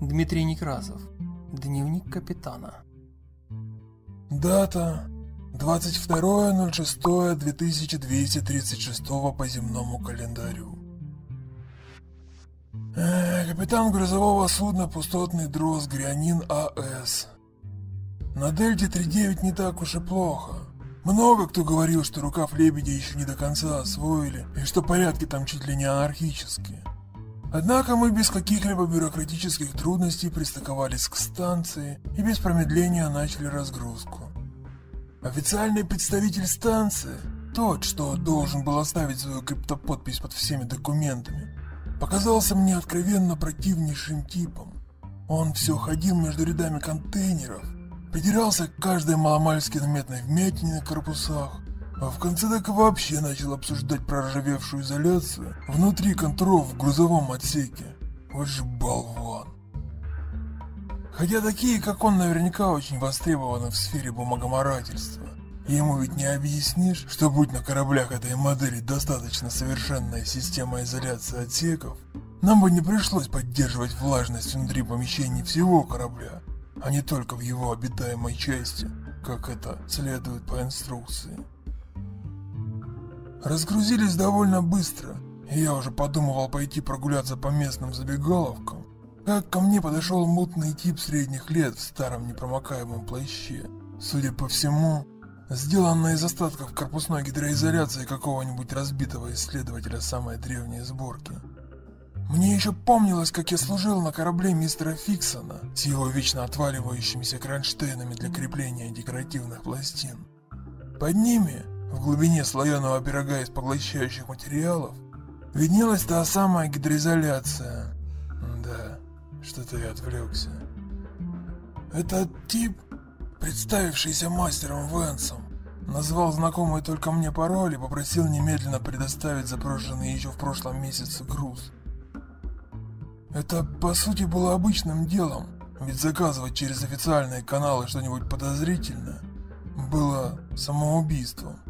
Дмитрий Некрасов. Дневник капитана. Дата 22.06.2236 по земному календарю. Э, капитан грузового судна «Пустотный дрозд» Грянин А.С. На Дельте 3.9 не так уж и плохо. Много кто говорил, что рукав лебедя еще не до конца освоили, и что порядки там чуть ли не анархические. Однако мы без каких-либо бюрократических трудностей пристыковались к станции и без промедления начали разгрузку. Официальный представитель станции, тот, что должен был оставить свою криптоподпись под всеми документами, показался мне откровенно противнейшим типом. Он все ходил между рядами контейнеров, придирался к каждой маломальски заметной вмятине на корпусах, а в конце так и вообще начал обсуждать проржавевшую изоляцию внутри контров в грузовом отсеке. Вот же болван. Хотя такие, как он, наверняка очень востребованы в сфере бумагоморательства. Ему ведь не объяснишь, что будь на кораблях этой модели достаточно совершенная система изоляции отсеков, нам бы не пришлось поддерживать влажность внутри помещений всего корабля, а не только в его обитаемой части, как это следует по инструкции. Разгрузились довольно быстро, и я уже подумывал пойти прогуляться по местным забегаловкам, как ко мне подошел мутный тип средних лет в старом непромокаемом плаще. Судя по всему, сделанная из остатков корпусной гидроизоляции какого-нибудь разбитого исследователя самой древней сборки. Мне еще помнилось, как я служил на корабле мистера Фиксона с его вечно отваливающимися кронштейнами для крепления декоративных пластин. Под ними в глубине слоеного пирога из поглощающих материалов виднелась та самая гидроизоляция. Да, что-то я отвлекся. Этот тип, представившийся мастером Венсом, назвал знакомый только мне пароль и попросил немедленно предоставить запрошенный еще в прошлом месяце груз. Это, по сути, было обычным делом, ведь заказывать через официальные каналы что-нибудь подозрительное было самоубийством.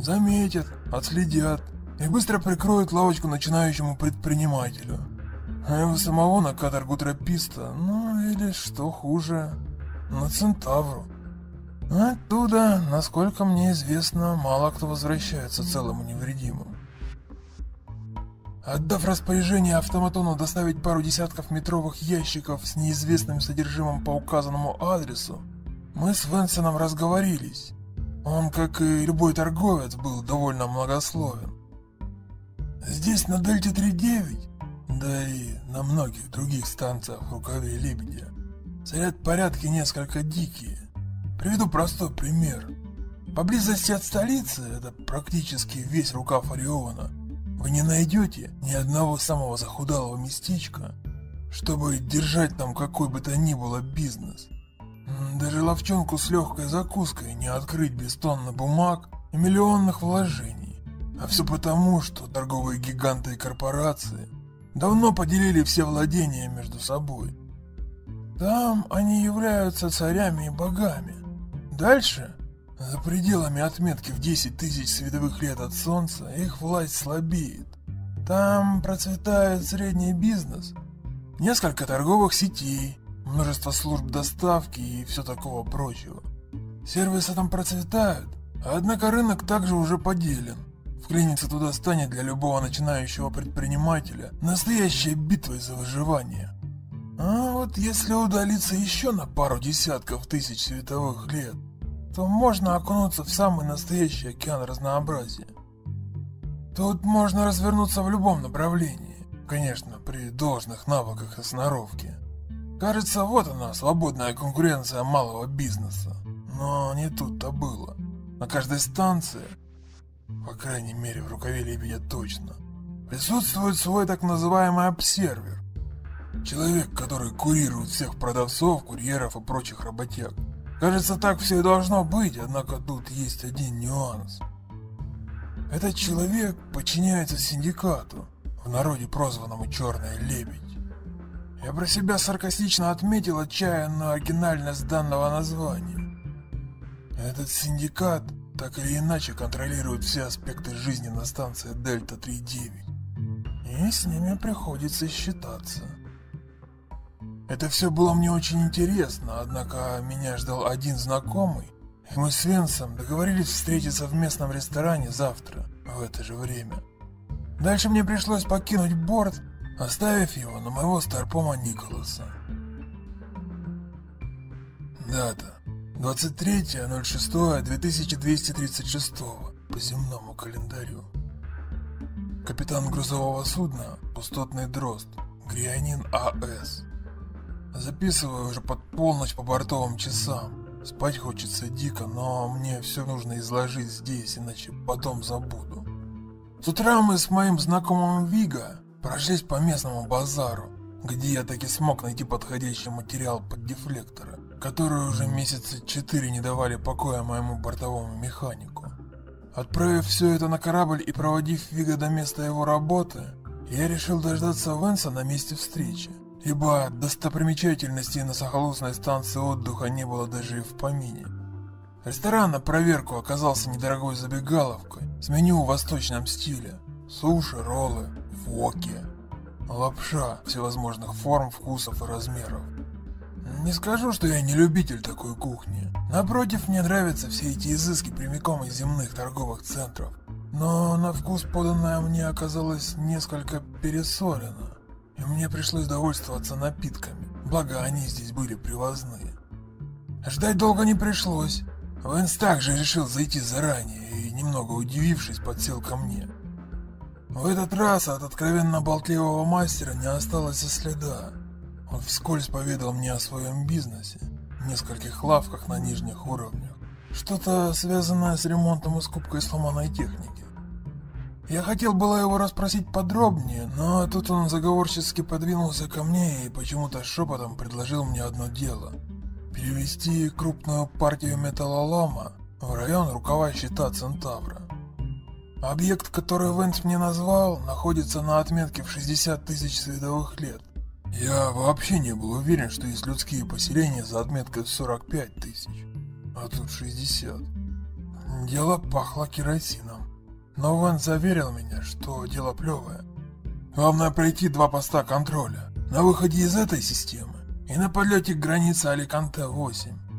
Заметят, отследят и быстро прикроют лавочку начинающему предпринимателю. А его самого на каторгу трописта, ну или что хуже, на Центавру. Оттуда, насколько мне известно, мало кто возвращается целым и невредимым. Отдав распоряжение автоматону доставить пару десятков метровых ящиков с неизвестным содержимым по указанному адресу, мы с Венсоном разговорились. Он, как и любой торговец, был довольно многословен. Здесь, на Дельте 3.9, да и на многих других станциях в рукаве Лебедя, царят порядки несколько дикие. Приведу простой пример. Поблизости от столицы, это практически весь рукав Ориона, вы не найдете ни одного самого захудалого местечка, чтобы держать там какой бы то ни было бизнес – даже ловчонку с легкой закуской не открыть без тонны бумаг и миллионных вложений. А все потому, что торговые гиганты и корпорации давно поделили все владения между собой. Там они являются царями и богами. Дальше, за пределами отметки в 10 тысяч световых лет от Солнца, их власть слабеет. Там процветает средний бизнес, несколько торговых сетей, множество служб доставки и все такого прочего. Сервисы там процветают, однако рынок также уже поделен. Вклиниться туда станет для любого начинающего предпринимателя настоящей битвой за выживание. А вот если удалиться еще на пару десятков тысяч световых лет, то можно окунуться в самый настоящий океан разнообразия. Тут можно развернуться в любом направлении, конечно, при должных навыках и сноровке. Кажется, вот она, свободная конкуренция малого бизнеса. Но не тут-то было. На каждой станции, по крайней мере в рукаве лебедя точно, присутствует свой так называемый обсервер. Человек, который курирует всех продавцов, курьеров и прочих работяг. Кажется, так все и должно быть, однако тут есть один нюанс. Этот человек подчиняется синдикату, в народе прозванному «Черный лебедь». Я про себя саркастично отметил отчаянную оригинальность данного названия. Этот синдикат так или иначе контролирует все аспекты жизни на станции Дельта 3.9. И с ними приходится считаться. Это все было мне очень интересно, однако меня ждал один знакомый, и мы с Венсом договорились встретиться в местном ресторане завтра, в это же время. Дальше мне пришлось покинуть борт, оставив его на моего старпома Николаса. Дата. 23.06.2236 по земному календарю. Капитан грузового судна «Пустотный дрозд» Грианин А.С. Записываю уже под полночь по бортовым часам. Спать хочется дико, но мне все нужно изложить здесь, иначе потом забуду. С утра мы с моим знакомым Вига прошлись по местному базару, где я таки смог найти подходящий материал под дефлекторы, которые уже месяца четыре не давали покоя моему бортовому механику. Отправив все это на корабль и проводив Вига до места его работы, я решил дождаться Венса на месте встречи, ибо достопримечательностей на Сахалусной станции отдыха не было даже и в помине. Ресторан на проверку оказался недорогой забегаловкой с меню в восточном стиле. Суши, роллы, воки, лапша всевозможных форм, вкусов и размеров. Не скажу, что я не любитель такой кухни. Напротив, мне нравятся все эти изыски прямиком из земных торговых центров. Но на вкус поданное мне оказалось несколько пересолено, и мне пришлось довольствоваться напитками, благо они здесь были привозные. Ждать долго не пришлось. Вэнс также решил зайти заранее и, немного удивившись, подсел ко мне. В этот раз от откровенно болтливого мастера не осталось и следа. Он вскользь поведал мне о своем бизнесе, нескольких лавках на нижних уровнях, что-то связанное с ремонтом и скупкой сломанной техники. Я хотел было его расспросить подробнее, но тут он заговорчески подвинулся ко мне и почему-то шепотом предложил мне одно дело. Перевести крупную партию металлолома в район рукава щита Центавра. Объект, который Венс мне назвал, находится на отметке в 60 тысяч световых лет. Я вообще не был уверен, что есть людские поселения за отметкой в 45 тысяч, а тут 60. Дело пахло керосином. Но Ван заверил меня, что дело плевое. Главное пройти два поста контроля на выходе из этой системы и на подлете к границе Аликанте-8.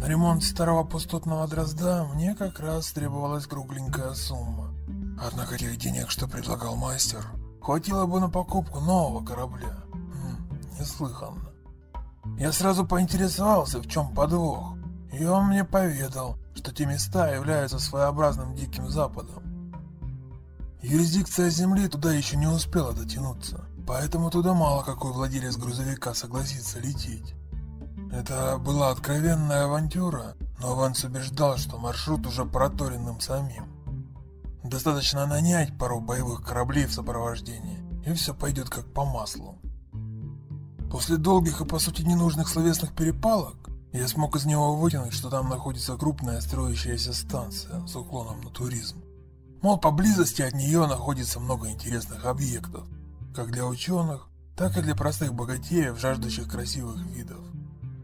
На ремонт старого пустотного дрозда мне как раз требовалась кругленькая сумма. Однако тех денег, что предлагал мастер, хватило бы на покупку нового корабля неслыханно. Я сразу поинтересовался, в чем подвох, и он мне поведал, что те места являются своеобразным Диким Западом. Юрисдикция Земли туда еще не успела дотянуться, поэтому туда мало какой владелец грузовика согласится лететь. Это была откровенная авантюра, но Ванс убеждал, что маршрут уже проторен им самим. Достаточно нанять пару боевых кораблей в сопровождении, и все пойдет как по маслу. После долгих и по сути ненужных словесных перепалок, я смог из него вытянуть, что там находится крупная строящаяся станция с уклоном на туризм. Мол, поблизости от нее находится много интересных объектов, как для ученых, так и для простых богатеев, жаждущих красивых видов.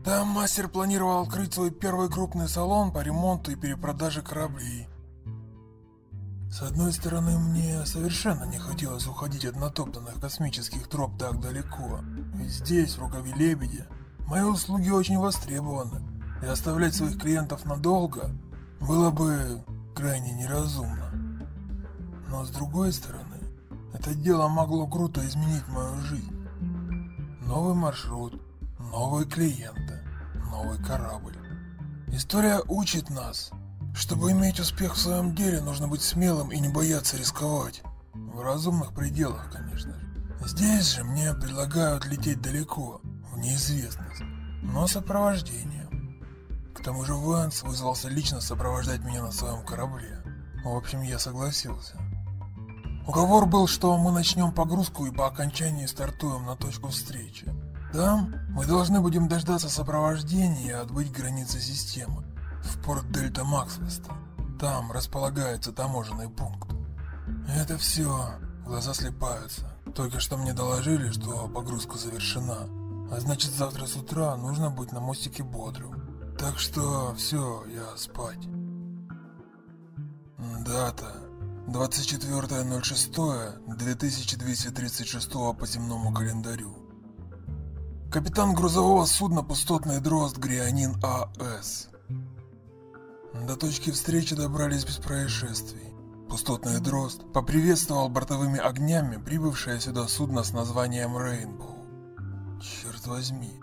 Там мастер планировал открыть свой первый крупный салон по ремонту и перепродаже кораблей. С одной стороны, мне совершенно не хотелось уходить от натоптанных космических троп так далеко, ведь здесь, в рукаве лебедя, мои услуги очень востребованы, и оставлять своих клиентов надолго было бы крайне неразумно. Но с другой стороны, это дело могло круто изменить мою жизнь. Новый маршрут, новые клиенты, новый корабль. История учит нас, чтобы иметь успех в своем деле, нужно быть смелым и не бояться рисковать. В разумных пределах, конечно же. Здесь же мне предлагают лететь далеко, в неизвестность, но сопровождением. К тому же Ванс вызвался лично сопровождать меня на своем корабле. В общем, я согласился. Уговор был, что мы начнем погрузку и по окончании стартуем на точку встречи. Там мы должны будем дождаться сопровождения и отбыть границы системы в порт Дельта Максвеста. Там располагается таможенный пункт. Это все. Глаза слепаются. Только что мне доложили, что погрузка завершена. А значит, завтра с утра нужно быть на мостике бодрым. Так что все, я спать. Дата. 24.06.2236 по земному календарю. Капитан грузового судна «Пустотный дрозд» Грианин А.С. До точки встречи добрались без происшествий. Пустотный дрозд поприветствовал бортовыми огнями прибывшее сюда судно с названием «Рейнбоу». Черт возьми,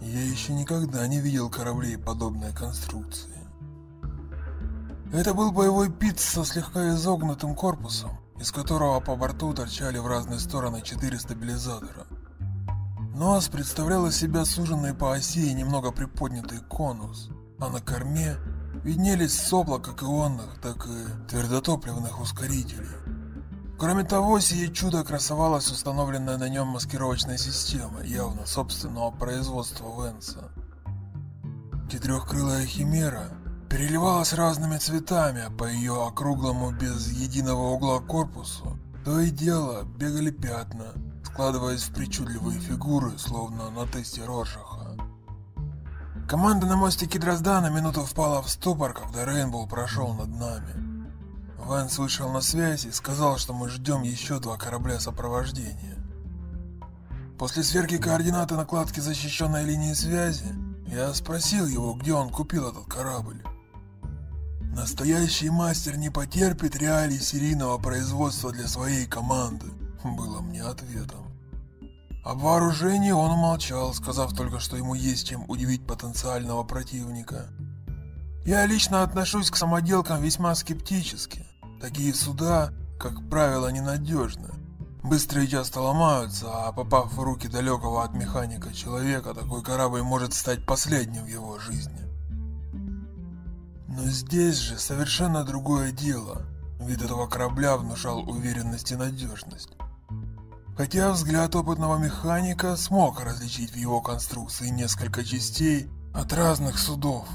я еще никогда не видел кораблей подобной конструкции. Это был боевой пит со слегка изогнутым корпусом, из которого по борту торчали в разные стороны четыре стабилизатора. Нос представлял из себя суженный по оси и немного приподнятый конус, а на корме виднелись сопла как ионных, так и твердотопливных ускорителей. Кроме того, сие чудо красовалась установленная на нем маскировочная система, явно собственного производства Венса. Четырехкрылая химера переливалась разными цветами, а по ее округлому без единого угла корпусу то и дело бегали пятна, складываясь в причудливые фигуры, словно на тесте Роршаха. Команда на мостике Дрозда на минуту впала в ступор, когда Рейнбоу прошел над нами. Ванс вышел на связь и сказал, что мы ждем еще два корабля сопровождения. После сверки координаты накладки защищенной линии связи, я спросил его, где он купил этот корабль. Настоящий мастер не потерпит реалий серийного производства для своей команды, было мне ответом. Об вооружении он умолчал, сказав только, что ему есть чем удивить потенциального противника. Я лично отношусь к самоделкам весьма скептически. Такие суда, как правило, ненадежны. Быстро и часто ломаются, а попав в руки далекого от механика человека, такой корабль может стать последним в его жизни. Но здесь же совершенно другое дело. Вид этого корабля внушал уверенность и надежность. Хотя взгляд опытного механика смог различить в его конструкции несколько частей от разных судов,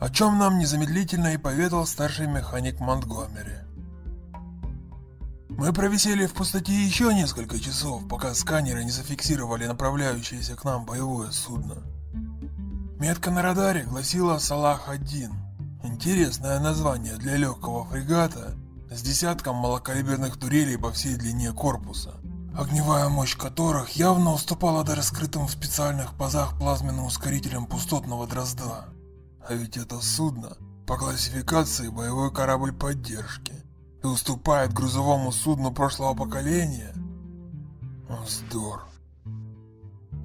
о чем нам незамедлительно и поведал старший механик Монтгомери. Мы провисели в пустоте еще несколько часов, пока сканеры не зафиксировали направляющееся к нам боевое судно. Метка на радаре гласила «Салах-1». Интересное название для легкого фрегата с десятком малокалиберных турелей по всей длине корпуса, огневая мощь которых явно уступала до раскрытым в специальных пазах плазменным ускорителям пустотного дрозда. А ведь это судно по классификации боевой корабль поддержки и уступает грузовому судну прошлого поколения? Вздор.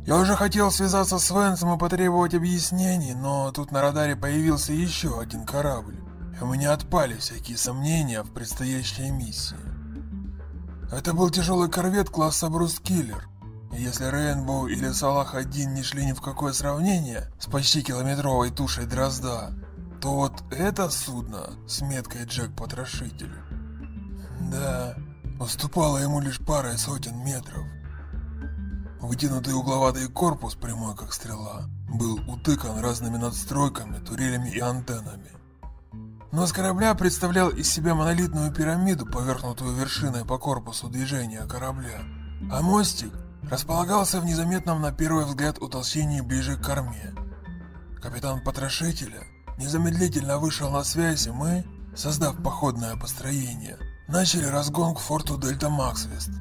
Я уже хотел связаться с Венсом и потребовать объяснений, но тут на радаре появился еще один корабль, и у меня отпали всякие сомнения в предстоящей миссии. Это был тяжелый корвет класса Брускиллер, и если Рейнбоу или Салах-1 не шли ни в какое сравнение с почти километровой тушей Дрозда, то вот это судно с меткой Джек-Потрошитель да, уступала ему лишь парой сотен метров. Вытянутый угловатый корпус, прямой как стрела, был утыкан разными надстройками, турелями и антеннами. Нос корабля представлял из себя монолитную пирамиду, повернутую вершиной по корпусу движения корабля, а мостик располагался в незаметном на первый взгляд утолщении ближе к корме. Капитан Потрошителя незамедлительно вышел на связь, и мы, создав походное построение, начали разгон к форту Дельта Максвест.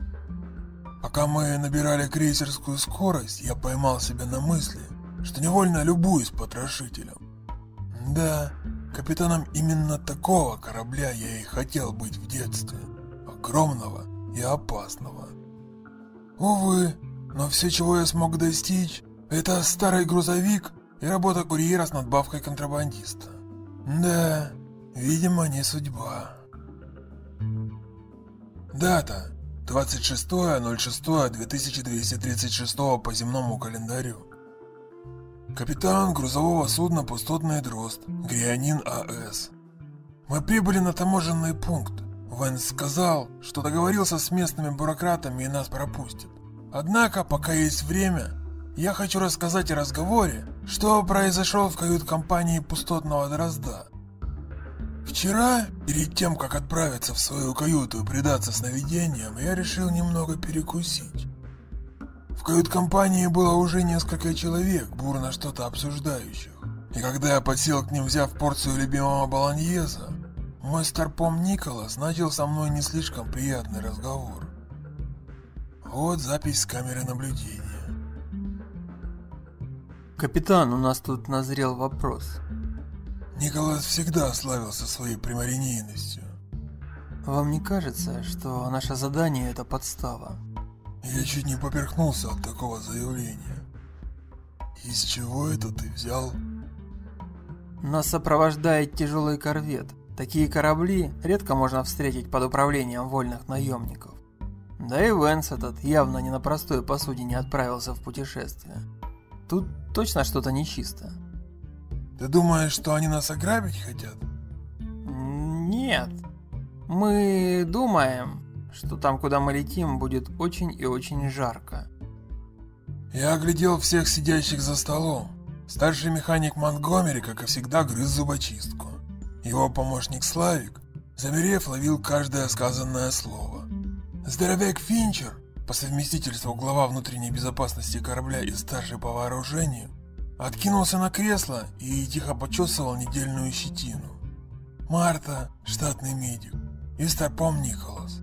Пока мы набирали крейсерскую скорость, я поймал себя на мысли, что невольно любуюсь потрошителем. Да, капитаном именно такого корабля я и хотел быть в детстве. Огромного и опасного. Увы, но все, чего я смог достичь, это старый грузовик и работа курьера с надбавкой контрабандиста. Да, видимо, не судьба. Дата 26.06.2236 по земному календарю. Капитан грузового судна «Пустотный дрозд» Грианин А.С. Мы прибыли на таможенный пункт. Венс сказал, что договорился с местными бюрократами и нас пропустит. Однако, пока есть время, я хочу рассказать о разговоре, что произошел в кают-компании «Пустотного дрозда». Вчера, перед тем, как отправиться в свою каюту и предаться сновидениям, я решил немного перекусить. В кают-компании было уже несколько человек, бурно что-то обсуждающих. И когда я подсел к ним, взяв порцию любимого баланьеза, мой старпом Николас начал со мной не слишком приятный разговор. Вот запись с камеры наблюдения. Капитан, у нас тут назрел вопрос. Николас всегда славился своей прямолинейностью. Вам не кажется, что наше задание это подстава? Я чуть не поперхнулся от такого заявления. Из чего это ты взял? Нас сопровождает тяжелый корвет. Такие корабли редко можно встретить под управлением вольных наемников. Да и Венс этот явно не на простой посудине отправился в путешествие. Тут точно что-то нечисто. Ты думаешь, что они нас ограбить хотят? Нет. Мы думаем, что там, куда мы летим, будет очень и очень жарко. Я оглядел всех сидящих за столом. Старший механик Монтгомери, как и всегда, грыз зубочистку. Его помощник Славик, замерев, ловил каждое сказанное слово. Здоровяк Финчер, по совместительству глава внутренней безопасности корабля и старший по вооружению, откинулся на кресло и тихо почесывал недельную щетину. Марта, штатный медик, и Старпом Николас.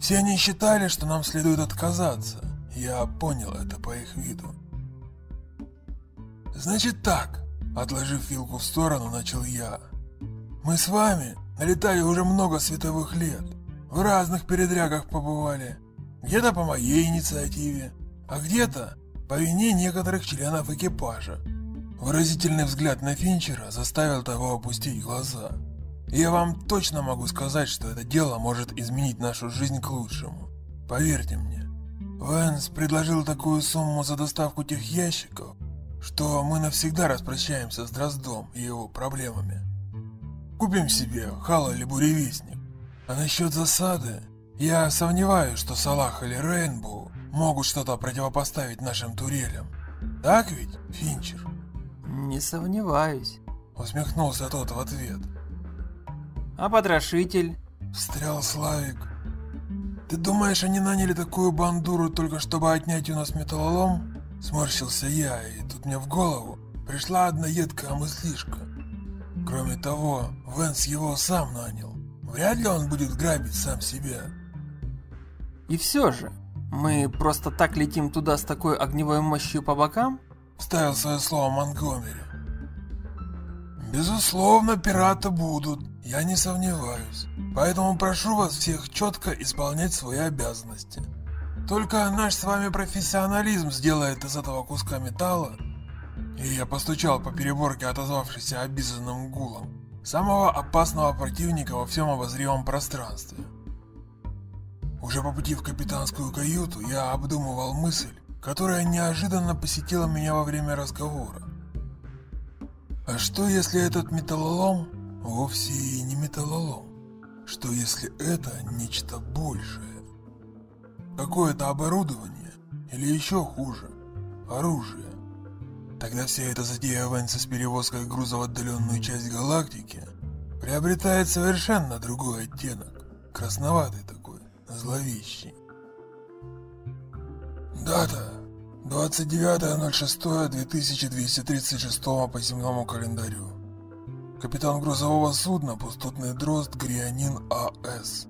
Все они считали, что нам следует отказаться. Я понял это по их виду. Значит так, отложив вилку в сторону, начал я. Мы с вами налетали уже много световых лет. В разных передрягах побывали. Где-то по моей инициативе, а где-то по вине некоторых членов экипажа. Выразительный взгляд на Финчера заставил того опустить глаза. Я вам точно могу сказать, что это дело может изменить нашу жизнь к лучшему. Поверьте мне. Вэнс предложил такую сумму за доставку тех ящиков, что мы навсегда распрощаемся с Дроздом и его проблемами. Купим себе Хала или Буревестник. А насчет засады, я сомневаюсь, что Салах или Рейнбоу могут что-то противопоставить нашим турелям. Так ведь, Финчер? Не сомневаюсь. Усмехнулся тот в ответ. А потрошитель? Встрял Славик. Ты думаешь, они наняли такую бандуру только чтобы отнять у нас металлолом? Сморщился я, и тут мне в голову пришла одна едкая мыслишка. Кроме того, Венс его сам нанял. Вряд ли он будет грабить сам себя. И все же, мы просто так летим туда с такой огневой мощью по бокам? Вставил свое слово Монгомери. Безусловно, пираты будут, я не сомневаюсь. Поэтому прошу вас всех четко исполнять свои обязанности. Только наш с вами профессионализм сделает из этого куска металла, и я постучал по переборке, отозвавшейся обиженным гулом, самого опасного противника во всем обозримом пространстве. Уже по пути в капитанскую каюту я обдумывал мысль, которая неожиданно посетила меня во время разговора. А что если этот металлолом вовсе и не металлолом? Что если это нечто большее? Какое-то оборудование? Или еще хуже, оружие? Тогда вся эта затея Венса с перевозкой груза в отдаленную часть галактики приобретает совершенно другой оттенок. Красноватый такой, зловещий. Дата 29.06.2236 по земному календарю. Капитан грузового судна «Пустотный дрозд» Грианин А.С.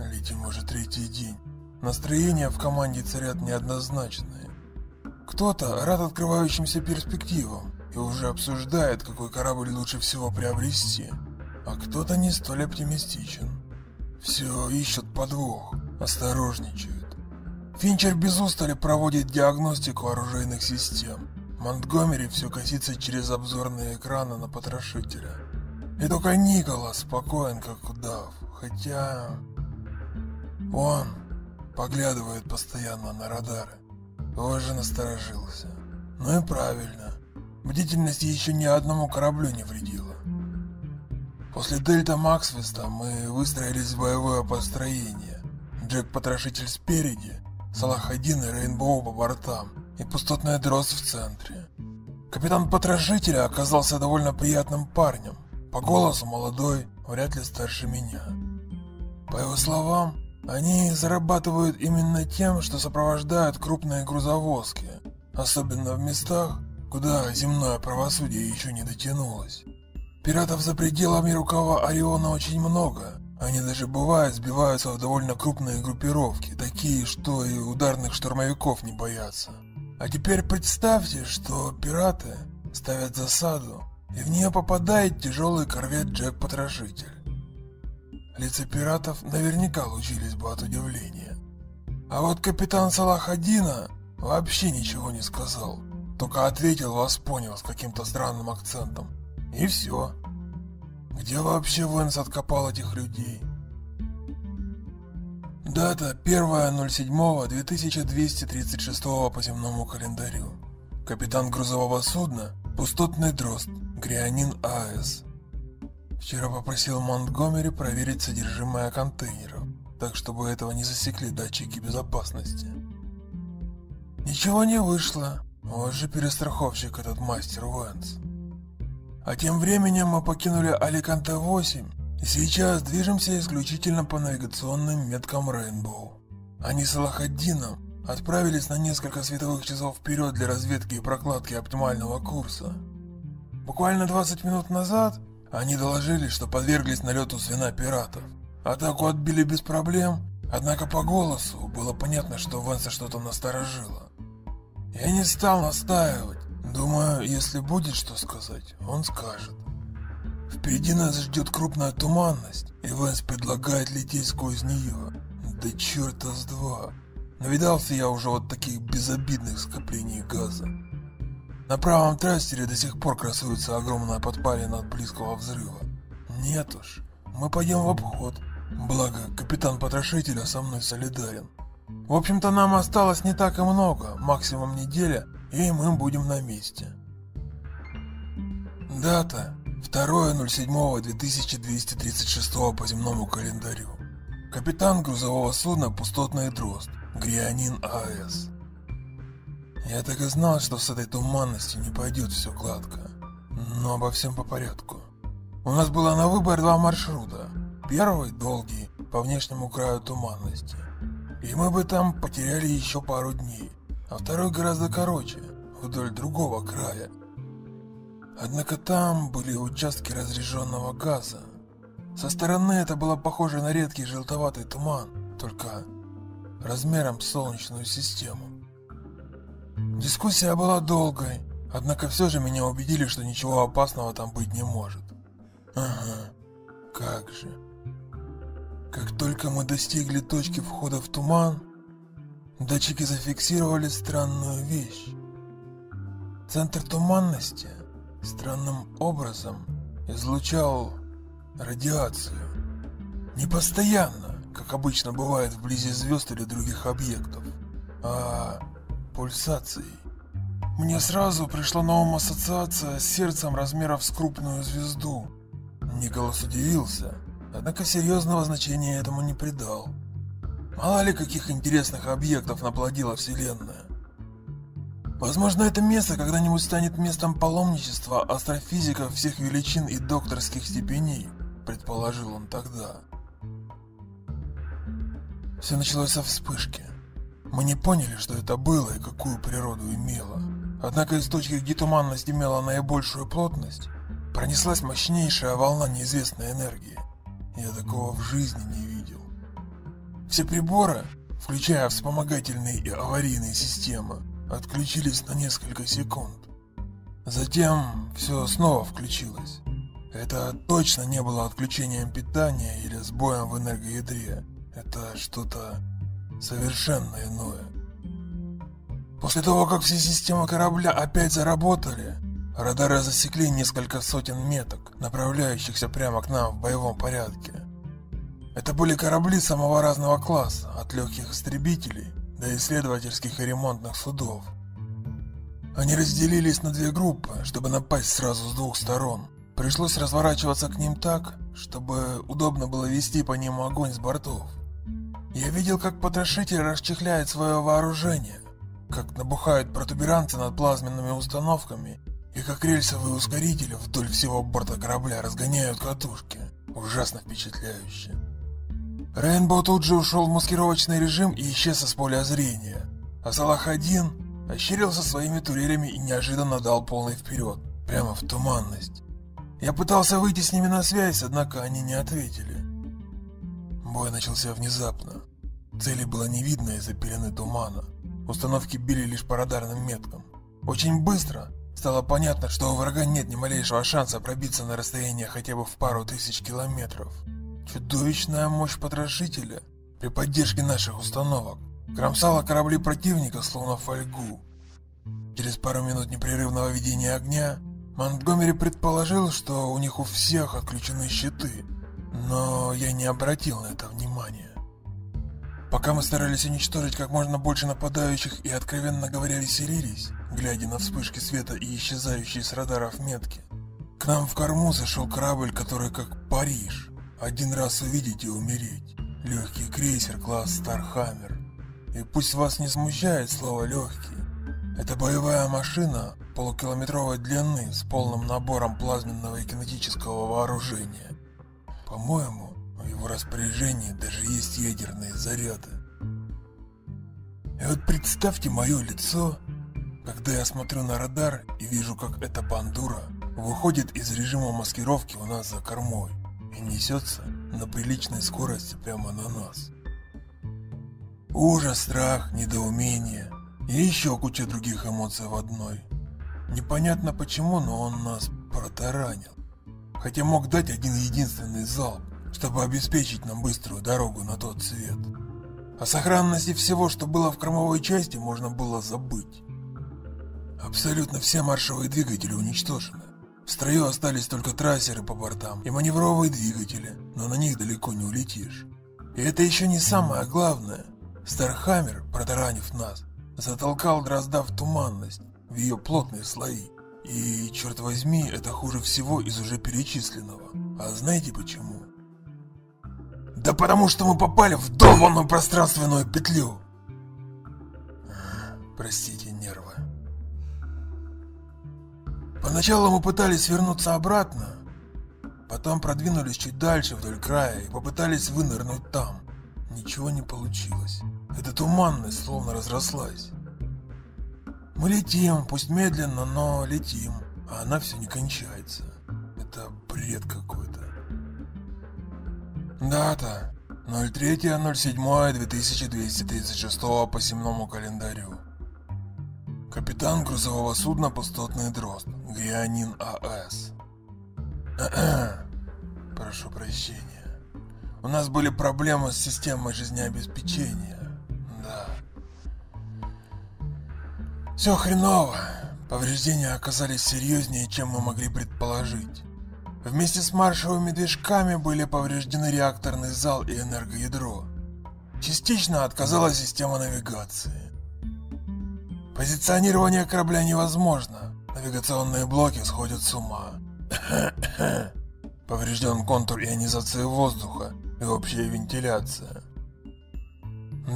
Летим уже третий день. Настроения в команде царят неоднозначные. Кто-то рад открывающимся перспективам и уже обсуждает, какой корабль лучше всего приобрести, а кто-то не столь оптимистичен. Все ищут подвох, осторожничают. Финчер без устали проводит диагностику оружейных систем. Монтгомери все косится через обзорные экраны на потрошителя. И только Николас спокоен, как удав. Хотя... Он поглядывает постоянно на радары. Тоже насторожился. Ну и правильно. Бдительность еще ни одному кораблю не вредила. После Дельта Максвеста мы выстроились в боевое построение. Джек-потрошитель спереди, Салах-1 и Рейнбоу по бортам, и пустотная дрозд в центре. Капитан потрошителя оказался довольно приятным парнем. По голосу молодой, вряд ли старше меня. По его словам, они зарабатывают именно тем, что сопровождают крупные грузовозки, особенно в местах, куда земное правосудие еще не дотянулось. Пиратов за пределами рукава Ориона очень много. Они даже бывают сбиваются в довольно крупные группировки, такие, что и ударных штурмовиков не боятся. А теперь представьте, что пираты ставят засаду, и в нее попадает тяжелый корвет Джек-Потрошитель. Лица пиратов наверняка лучились бы от удивления. А вот капитан Салахадина вообще ничего не сказал, только ответил вас понял с каким-то странным акцентом. И все. Где вообще Венс откопал этих людей? Дата 1.07.2236 по земному календарю. Капитан грузового судна Пустотный дрозд, Грианин АЭС. Вчера попросил Монтгомери проверить содержимое контейнеров, так чтобы этого не засекли датчики безопасности. Ничего не вышло. Вот же перестраховщик этот мастер Уэнс. А тем временем мы покинули Аликанте-8 и сейчас движемся исключительно по навигационным меткам Рейнбоу. Они с Аллахаддином отправились на несколько световых часов вперед для разведки и прокладки оптимального курса. Буквально 20 минут назад они доложили, что подверглись налету свина пиратов. Атаку отбили без проблем, однако по голосу было понятно, что Венса что-то насторожило. Я не стал настаивать. Думаю, если будет что сказать, он скажет. Впереди нас ждет крупная туманность, и Венс предлагает лететь сквозь нее. Да черта с два. Навидался я уже вот таких безобидных скоплений газа. На правом трастере до сих пор красуется огромная подпалина от близкого взрыва. Нет уж, мы пойдем в обход. Благо, капитан потрошителя со мной солидарен. В общем-то, нам осталось не так и много, максимум неделя, и мы будем на месте. Дата 2.07.2236 по земному календарю. Капитан грузового судна «Пустотный дрозд», Грианин АЭС. Я так и знал, что с этой туманностью не пойдет все гладко. Но обо всем по порядку. У нас было на выбор два маршрута. Первый долгий, по внешнему краю туманности и мы бы там потеряли еще пару дней, а второй гораздо короче, вдоль другого края. Однако там были участки разреженного газа. Со стороны это было похоже на редкий желтоватый туман, только размером с солнечную систему. Дискуссия была долгой, однако все же меня убедили, что ничего опасного там быть не может. Ага, как же. Как только мы достигли точки входа в туман, датчики зафиксировали странную вещь. Центр туманности странным образом излучал радиацию. Не постоянно, как обычно бывает вблизи звезд или других объектов, а пульсацией. Мне сразу пришла на ум ассоциация с сердцем размеров с крупную звезду. Николас удивился – однако серьезного значения этому не придал. Мало ли каких интересных объектов наплодила Вселенная. Возможно, это место когда-нибудь станет местом паломничества астрофизиков всех величин и докторских степеней, предположил он тогда. Все началось со вспышки. Мы не поняли, что это было и какую природу имело. Однако из точки, где туманность имела наибольшую плотность, пронеслась мощнейшая волна неизвестной энергии. Я такого в жизни не видел. Все приборы, включая вспомогательные и аварийные системы, отключились на несколько секунд. Затем все снова включилось. Это точно не было отключением питания или сбоем в энергоядре. Это что-то совершенно иное. После того, как все системы корабля опять заработали, Радары засекли несколько сотен меток, направляющихся прямо к нам в боевом порядке. Это были корабли самого разного класса, от легких истребителей до исследовательских и ремонтных судов. Они разделились на две группы, чтобы напасть сразу с двух сторон. Пришлось разворачиваться к ним так, чтобы удобно было вести по ним огонь с бортов. Я видел, как потрошитель расчехляет свое вооружение, как набухают протуберанцы над плазменными установками и как рельсовые ускорители вдоль всего борта корабля разгоняют катушки. Ужасно впечатляюще. Рейнбоу тут же ушел в маскировочный режим и исчез из поля зрения. А Салах-1 ощерился своими турелями и неожиданно дал полный вперед, прямо в туманность. Я пытался выйти с ними на связь, однако они не ответили. Бой начался внезапно. Цели было не видно из-за пелены тумана. Установки били лишь по радарным меткам. Очень быстро стало понятно, что у врага нет ни малейшего шанса пробиться на расстояние хотя бы в пару тысяч километров. Чудовищная мощь потрошителя при поддержке наших установок кромсала корабли противника словно фольгу. Через пару минут непрерывного ведения огня Монтгомери предположил, что у них у всех отключены щиты, но я не обратил на это внимания. Пока мы старались уничтожить как можно больше нападающих и, откровенно говоря, веселились, глядя на вспышки света и исчезающие с радаров метки, к нам в корму зашел корабль, который как Париж. Один раз увидеть и умереть. Легкий крейсер класс Стархаммер. И пусть вас не смущает слово «легкий». Это боевая машина полукилометровой длины с полным набором плазменного и кинетического вооружения. По-моему, в его распоряжении даже есть ядерные заряды. И вот представьте мое лицо, когда я смотрю на радар и вижу, как эта бандура выходит из режима маскировки у нас за кормой и несется на приличной скорости прямо на нас. Ужас, страх, недоумение и еще куча других эмоций в одной. Непонятно почему, но он нас протаранил. Хотя мог дать один единственный залп чтобы обеспечить нам быструю дорогу на тот свет. О сохранности всего, что было в кормовой части, можно было забыть. Абсолютно все маршевые двигатели уничтожены. В строю остались только трассеры по бортам и маневровые двигатели, но на них далеко не улетишь. И это еще не самое главное. Стархаммер, протаранив нас, затолкал дрозда в туманность, в ее плотные слои. И, черт возьми, это хуже всего из уже перечисленного. А знаете почему? Да потому что мы попали в долбанную пространственную петлю. Простите, нервы. Поначалу мы пытались вернуться обратно, потом продвинулись чуть дальше вдоль края и попытались вынырнуть там. Ничего не получилось. Эта туманность словно разрослась. Мы летим, пусть медленно, но летим, а она все не кончается. Это бред какой-то. Дата 03.07.2236 по земному календарю. Капитан грузового судна «Пустотный дрозд» Грианин А.С. Прошу прощения. У нас были проблемы с системой жизнеобеспечения. Да. Все хреново. Повреждения оказались серьезнее, чем мы могли предположить. Вместе с маршевыми движками были повреждены реакторный зал и энергоядро. Частично отказала система навигации. Позиционирование корабля невозможно. Навигационные блоки сходят с ума. Поврежден контур ионизации воздуха и общая вентиляция.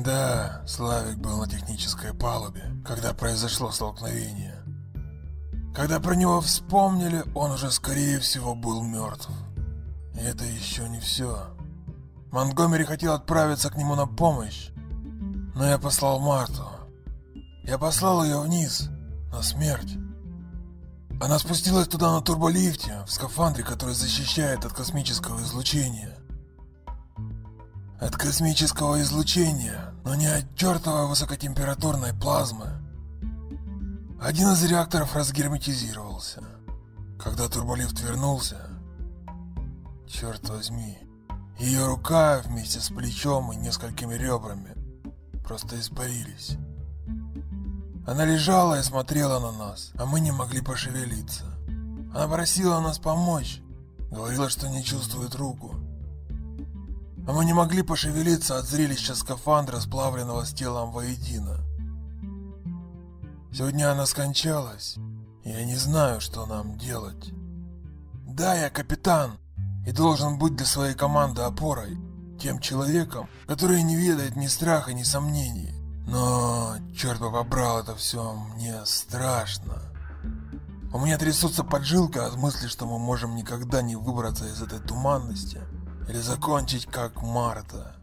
Да, Славик был на технической палубе, когда произошло столкновение. Когда про него вспомнили, он уже скорее всего был мертв. И это еще не все. Монгомери хотел отправиться к нему на помощь, но я послал Марту. Я послал ее вниз, на смерть. Она спустилась туда на турболифте, в скафандре, который защищает от космического излучения. От космического излучения, но не от чертовой высокотемпературной плазмы. Один из реакторов разгерметизировался. Когда турболифт вернулся, черт возьми, ее рука вместе с плечом и несколькими ребрами просто испарились. Она лежала и смотрела на нас, а мы не могли пошевелиться. Она просила нас помочь, говорила, что не чувствует руку. А мы не могли пошевелиться от зрелища скафандра, сплавленного с телом воедино. Сегодня она скончалась. Я не знаю, что нам делать. Да, я капитан и должен быть для своей команды опорой, тем человеком, который не ведает ни страха, ни сомнений. Но, черт бы побрал это все, мне страшно. У меня трясутся поджилки от мысли, что мы можем никогда не выбраться из этой туманности или закончить как Марта.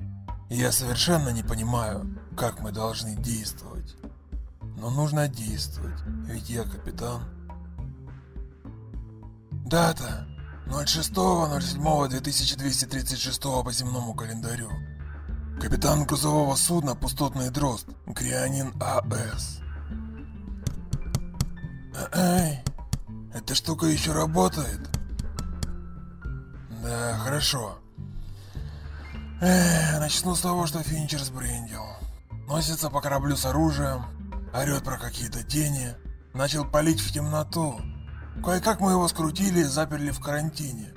И я совершенно не понимаю, как мы должны действовать. Но нужно действовать, ведь я капитан. Дата 06.07.2236 по земному календарю. Капитан грузового судна «Пустотный дрозд» Грианин А.С. Эй, эта штука еще работает? Да, хорошо. Эх, начну с того, что Финчер сбрендил. Носится по кораблю с оружием, орет про какие-то тени, начал палить в темноту. Кое-как мы его скрутили и заперли в карантине.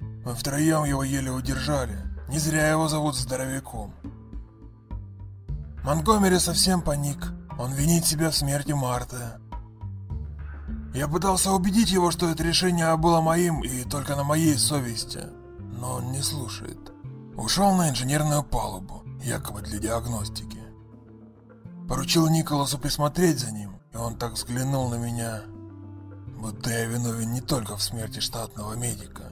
Мы втроем его еле удержали. Не зря его зовут Здоровяком. Монгомери совсем паник. Он винит себя в смерти Марты. Я пытался убедить его, что это решение было моим и только на моей совести. Но он не слушает. Ушел на инженерную палубу, якобы для диагностики. Поручил Николасу присмотреть за ним, и он так взглянул на меня, будто я виновен не только в смерти штатного медика,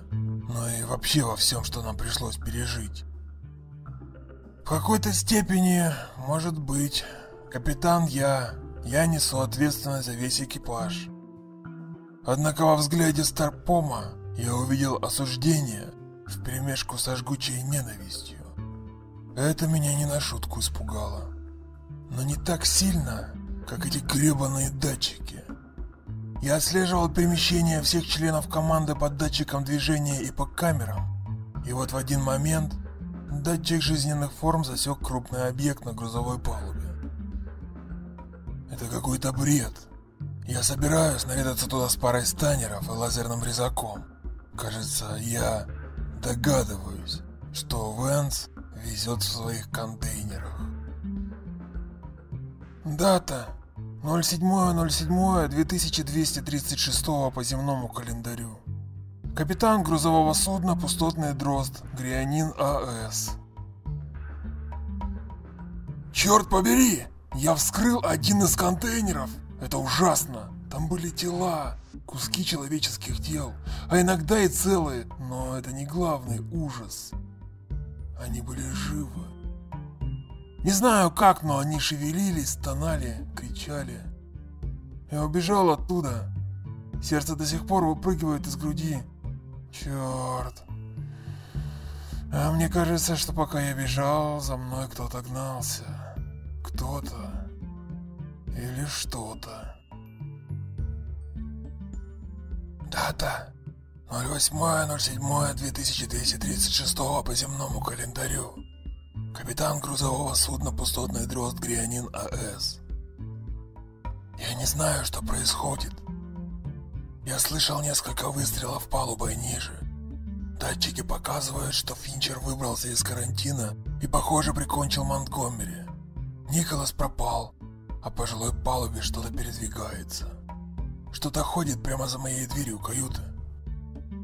но и вообще во всем, что нам пришлось пережить. В какой-то степени, может быть, капитан я, я несу ответственность за весь экипаж. Однако во взгляде Старпома я увидел осуждение вперемешку со жгучей ненавистью. Это меня не на шутку испугало. Но не так сильно, как эти гребаные датчики. Я отслеживал перемещение всех членов команды под датчиком движения и по камерам. И вот в один момент Датчик жизненных форм засек крупный объект на грузовой палубе. Это какой-то бред. Я собираюсь наведаться туда с парой станеров и лазерным резаком. Кажется, я догадываюсь, что Венс везет в своих контейнерах. Дата 07.07.2236 по земному календарю. Капитан грузового судна «Пустотный дрозд» Грианин А.С. Черт побери! Я вскрыл один из контейнеров. Это ужасно. Там были тела, куски человеческих тел, а иногда и целые, но это не главный ужас. Они были живы. Не знаю как, но они шевелились, стонали, кричали. Я убежал оттуда. Сердце до сих пор выпрыгивает из груди. Черт. А мне кажется, что пока я бежал, за мной кто-то гнался. Кто-то. Или что-то. Дата. 08.07.2236 по земному календарю. Капитан грузового судна «Пустотный дрозд» Грианин А.С. Я не знаю, что происходит. Я слышал несколько выстрелов палубой ниже. Датчики показывают, что Финчер выбрался из карантина и, похоже, прикончил Монтгомери. Николас пропал, а по жилой палубе что-то передвигается. Что-то ходит прямо за моей дверью каюты.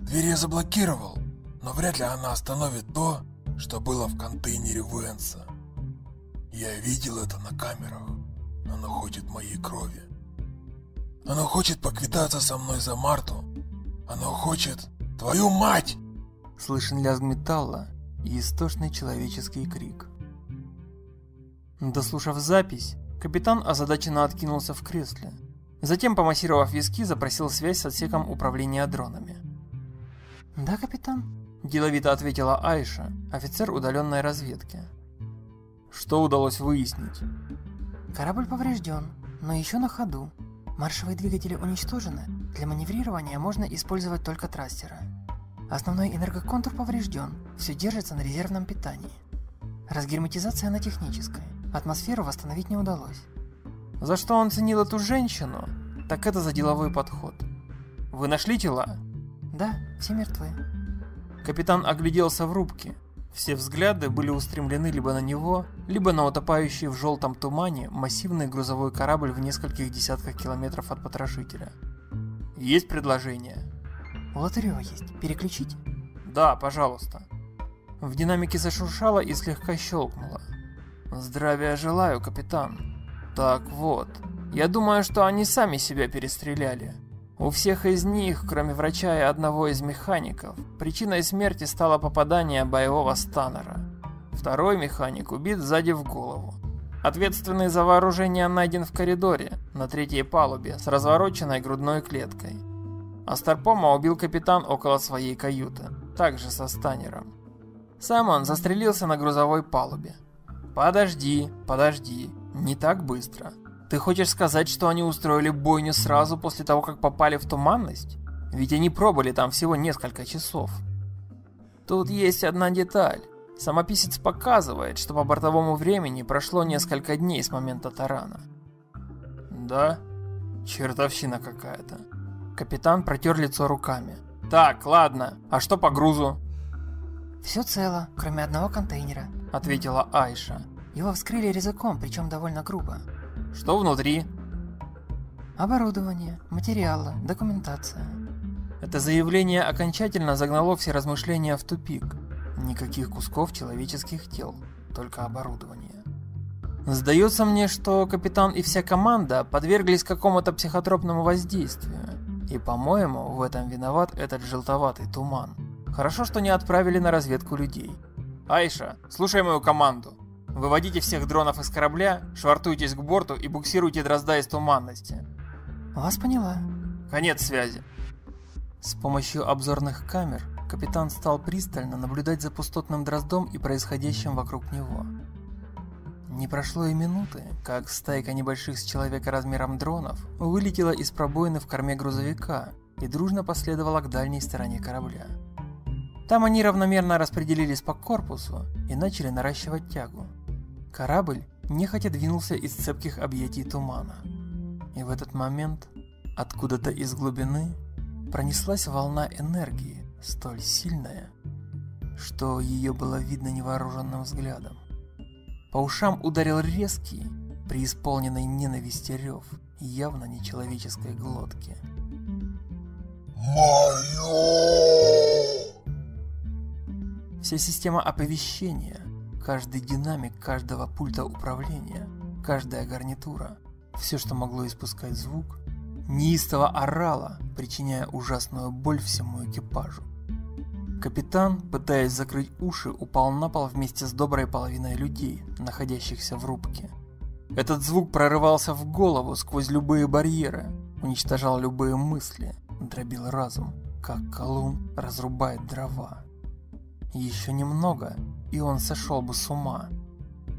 Дверь я заблокировал, но вряд ли она остановит то, что было в контейнере Венса. Я видел это на камерах. Оно хочет моей крови. Оно хочет поквитаться со мной за Марту. Оно хочет... Твою мать! Слышен лязг металла и истошный человеческий крик. Дослушав запись, капитан озадаченно откинулся в кресле. Затем, помассировав виски, запросил связь с отсеком управления дронами. «Да, капитан?» – деловито ответила Айша, офицер удаленной разведки. «Что удалось выяснить?» «Корабль поврежден, но еще на ходу. Маршевые двигатели уничтожены. Для маневрирования можно использовать только трассеры. Основной энергоконтур поврежден, все держится на резервном питании. Разгерметизация на технической. Атмосферу восстановить не удалось. За что он ценил эту женщину, так это за деловой подход. Вы нашли тела? Да, все мертвы. Капитан огляделся в рубке. Все взгляды были устремлены либо на него, либо на утопающий в желтом тумане массивный грузовой корабль в нескольких десятках километров от потрошителя. Есть предложение? У Лотарева есть. Переключить? Да, пожалуйста. В динамике зашуршало и слегка щелкнуло. Здравия желаю, капитан. Так вот, я думаю, что они сами себя перестреляли. У всех из них, кроме врача и одного из механиков, причиной смерти стало попадание боевого станера. Второй механик убит сзади в голову. Ответственный за вооружение найден в коридоре, на третьей палубе, с развороченной грудной клеткой. Астарпома убил капитан около своей каюты, также со станером. Сам он застрелился на грузовой палубе. Подожди, подожди, не так быстро. Ты хочешь сказать, что они устроили бойню сразу после того, как попали в туманность? Ведь они пробыли там всего несколько часов. Тут есть одна деталь. Самописец показывает, что по бортовому времени прошло несколько дней с момента тарана. Да? Чертовщина какая-то. Капитан протер лицо руками. Так, ладно, а что по грузу? Все цело, кроме одного контейнера, ответила Айша. Его вскрыли резаком, причем довольно грубо. Что внутри? Оборудование, материалы, документация. Это заявление окончательно загнало все размышления в тупик. Никаких кусков человеческих тел, только оборудование. Сдается мне, что капитан и вся команда подверглись какому-то психотропному воздействию. И, по-моему, в этом виноват этот желтоватый туман. Хорошо, что не отправили на разведку людей. Айша, слушай мою команду. Выводите всех дронов из корабля, швартуйтесь к борту и буксируйте дрозда из туманности. Вас поняла. Конец связи. С помощью обзорных камер капитан стал пристально наблюдать за пустотным дроздом и происходящим вокруг него. Не прошло и минуты, как стайка небольших с человека размером дронов вылетела из пробоины в корме грузовика и дружно последовала к дальней стороне корабля. Там они равномерно распределились по корпусу и начали наращивать тягу. Корабль нехотя двинулся из цепких объятий тумана. И в этот момент, откуда-то из глубины, пронеслась волна энергии, столь сильная, что ее было видно невооруженным взглядом. По ушам ударил резкий, преисполненный ненависти рев, явно нечеловеческой глотки. Мое! Вся система оповещения, каждый динамик каждого пульта управления, каждая гарнитура, все, что могло испускать звук, неистово орало, причиняя ужасную боль всему экипажу. Капитан, пытаясь закрыть уши, упал на пол вместе с доброй половиной людей, находящихся в рубке. Этот звук прорывался в голову сквозь любые барьеры, уничтожал любые мысли, дробил разум, как колун разрубает дрова. Еще немного, и он сошел бы с ума.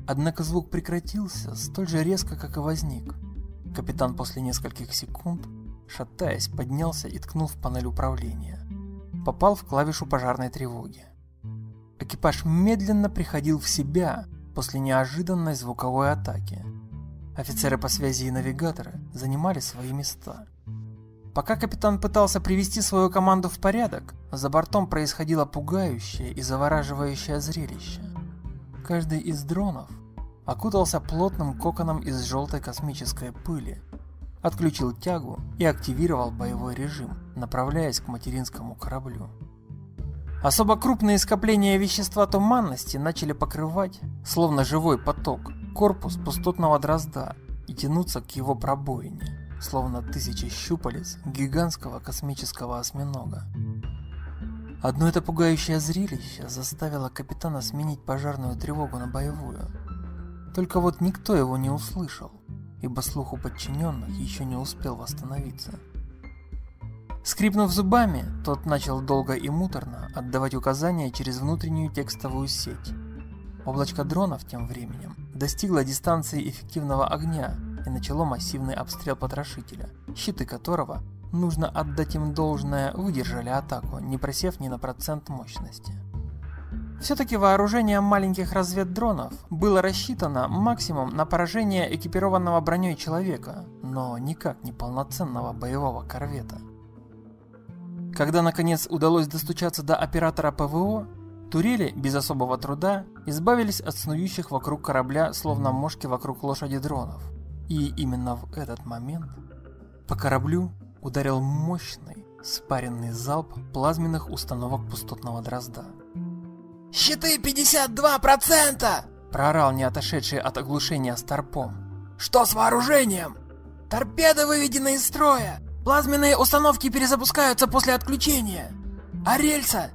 Однако звук прекратился столь же резко, как и возник. Капитан после нескольких секунд, шатаясь, поднялся и ткнул в панель управления попал в клавишу пожарной тревоги. Экипаж медленно приходил в себя после неожиданной звуковой атаки. Офицеры по связи и навигаторы занимали свои места. Пока капитан пытался привести свою команду в порядок, за бортом происходило пугающее и завораживающее зрелище. Каждый из дронов окутался плотным коконом из желтой космической пыли, отключил тягу и активировал боевой режим, направляясь к материнскому кораблю. Особо крупные скопления вещества туманности начали покрывать, словно живой поток, корпус пустотного дрозда и тянуться к его пробоине, словно тысячи щупалец гигантского космического осьминога. Одно это пугающее зрелище заставило капитана сменить пожарную тревогу на боевую. Только вот никто его не услышал ибо слух у подчиненных еще не успел восстановиться. Скрипнув зубами, тот начал долго и муторно отдавать указания через внутреннюю текстовую сеть. Облачко дронов тем временем достигло дистанции эффективного огня и начало массивный обстрел потрошителя, щиты которого, нужно отдать им должное, выдержали атаку, не просев ни на процент мощности. Все-таки вооружение маленьких разведдронов было рассчитано максимум на поражение экипированного броней человека, но никак не полноценного боевого корвета. Когда наконец удалось достучаться до оператора ПВО, турели без особого труда избавились от снующих вокруг корабля, словно мошки вокруг лошади дронов. И именно в этот момент по кораблю ударил мощный, спаренный залп плазменных установок пустотного дрозда. «Щиты 52%!» Проорал не отошедший от оглушения Старпом. «Что с вооружением?» «Торпеды выведены из строя! Плазменные установки перезапускаются после отключения! А рельса?»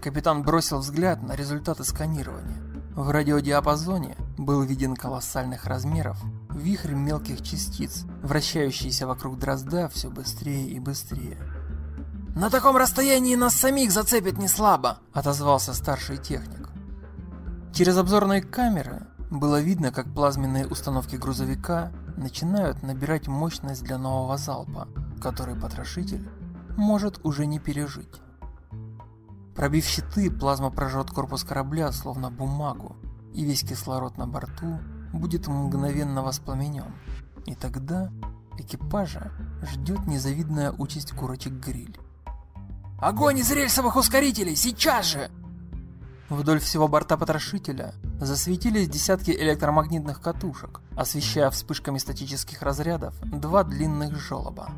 Капитан бросил взгляд на результаты сканирования. В радиодиапазоне был виден колоссальных размеров вихрь мелких частиц, вращающийся вокруг дрозда все быстрее и быстрее. «На таком расстоянии нас самих зацепит не слабо», — отозвался старший техник. Через обзорные камеры Было видно, как плазменные установки грузовика начинают набирать мощность для нового залпа, который потрошитель может уже не пережить. Пробив щиты, плазма прожжет корпус корабля, словно бумагу, и весь кислород на борту будет мгновенно воспламенен. И тогда экипажа ждет незавидная участь курочек-гриль. Огонь из рельсовых ускорителей, сейчас же! Вдоль всего борта потрошителя засветились десятки электромагнитных катушек, освещая вспышками статических разрядов два длинных желоба.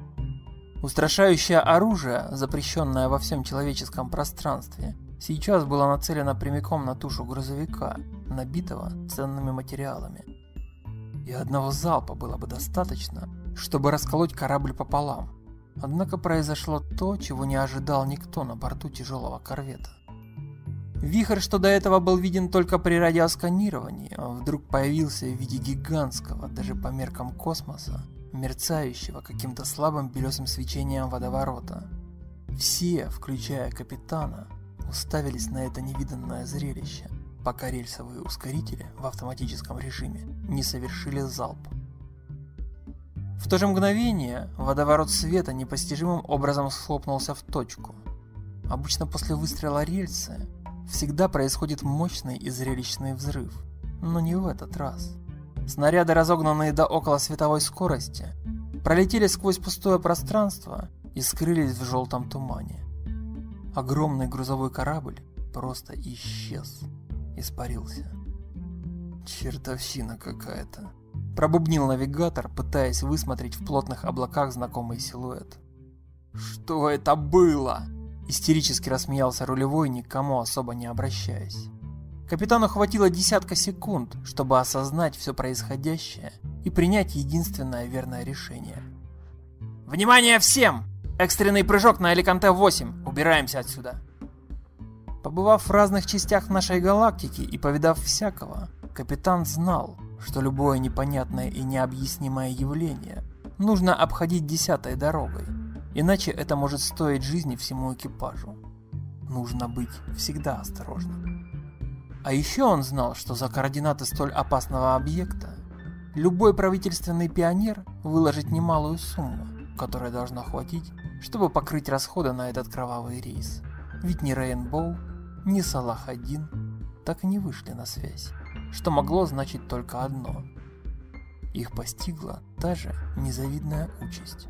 Устрашающее оружие, запрещенное во всем человеческом пространстве, сейчас было нацелено прямиком на тушу грузовика, набитого ценными материалами. И одного залпа было бы достаточно, чтобы расколоть корабль пополам. Однако произошло то, чего не ожидал никто на борту тяжелого корвета. Вихрь, что до этого был виден только при радиосканировании, вдруг появился в виде гигантского, даже по меркам космоса, мерцающего каким-то слабым белесым свечением водоворота. Все, включая капитана, уставились на это невиданное зрелище, пока рельсовые ускорители в автоматическом режиме не совершили залп. В то же мгновение водоворот света непостижимым образом схлопнулся в точку. Обычно после выстрела рельсы всегда происходит мощный и зрелищный взрыв, но не в этот раз. Снаряды, разогнанные до около световой скорости, пролетели сквозь пустое пространство и скрылись в желтом тумане. Огромный грузовой корабль просто исчез, испарился. Чертовщина какая-то. Пробубнил навигатор, пытаясь высмотреть в плотных облаках знакомый силуэт. «Что это было?» Истерически рассмеялся рулевой, никому особо не обращаясь. Капитану хватило десятка секунд, чтобы осознать все происходящее и принять единственное верное решение. «Внимание всем! Экстренный прыжок на Аликанте-8! Убираемся отсюда!» Побывав в разных частях нашей галактики и повидав всякого, капитан знал, что любое непонятное и необъяснимое явление нужно обходить десятой дорогой, иначе это может стоить жизни всему экипажу. Нужно быть всегда осторожным. А еще он знал, что за координаты столь опасного объекта любой правительственный пионер выложит немалую сумму, которая должна хватить, чтобы покрыть расходы на этот кровавый рейс. Ведь ни Рейнбоу, ни Салах-1 так и не вышли на связь, что могло значить только одно. Их постигла та же незавидная участь.